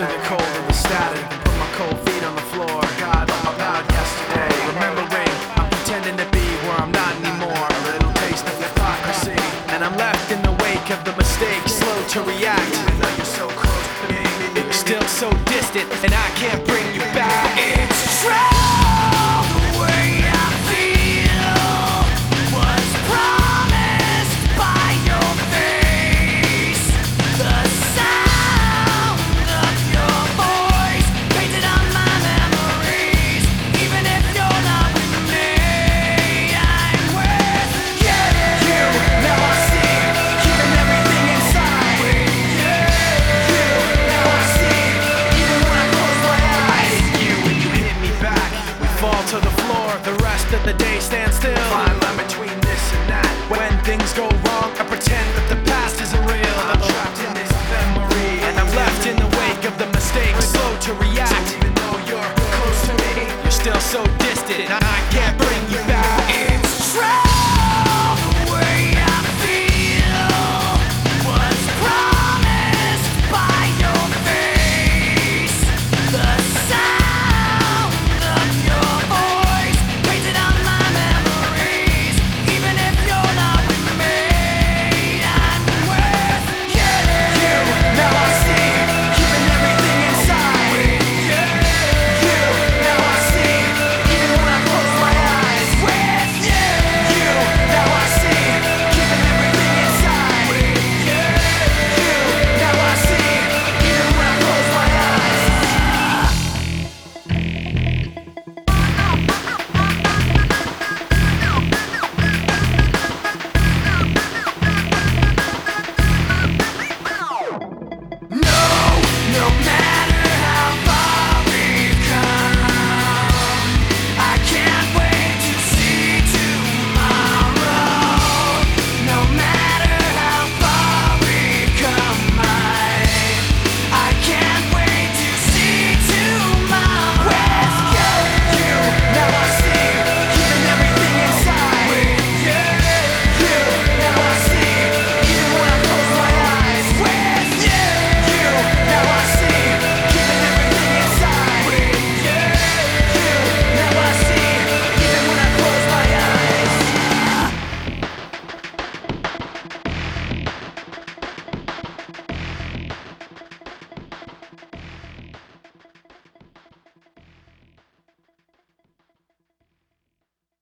to the cold of the static and put my cold feet on the floor. God, oh God, yesterday. Remembering, I'm pretending to be where I'm not anymore. A little taste of hypocrisy, and I'm left in the wake of the mistakes, slow to react. Still so distant, and I can't bring rest of the day stand still. Fine line between this and that. When things go wrong, I pretend that the past isn't real. I'm trapped in this memory, and I'm left in the wake of the mistakes. Slow to react, even though you're close to me. You're still so distant, I can't breathe.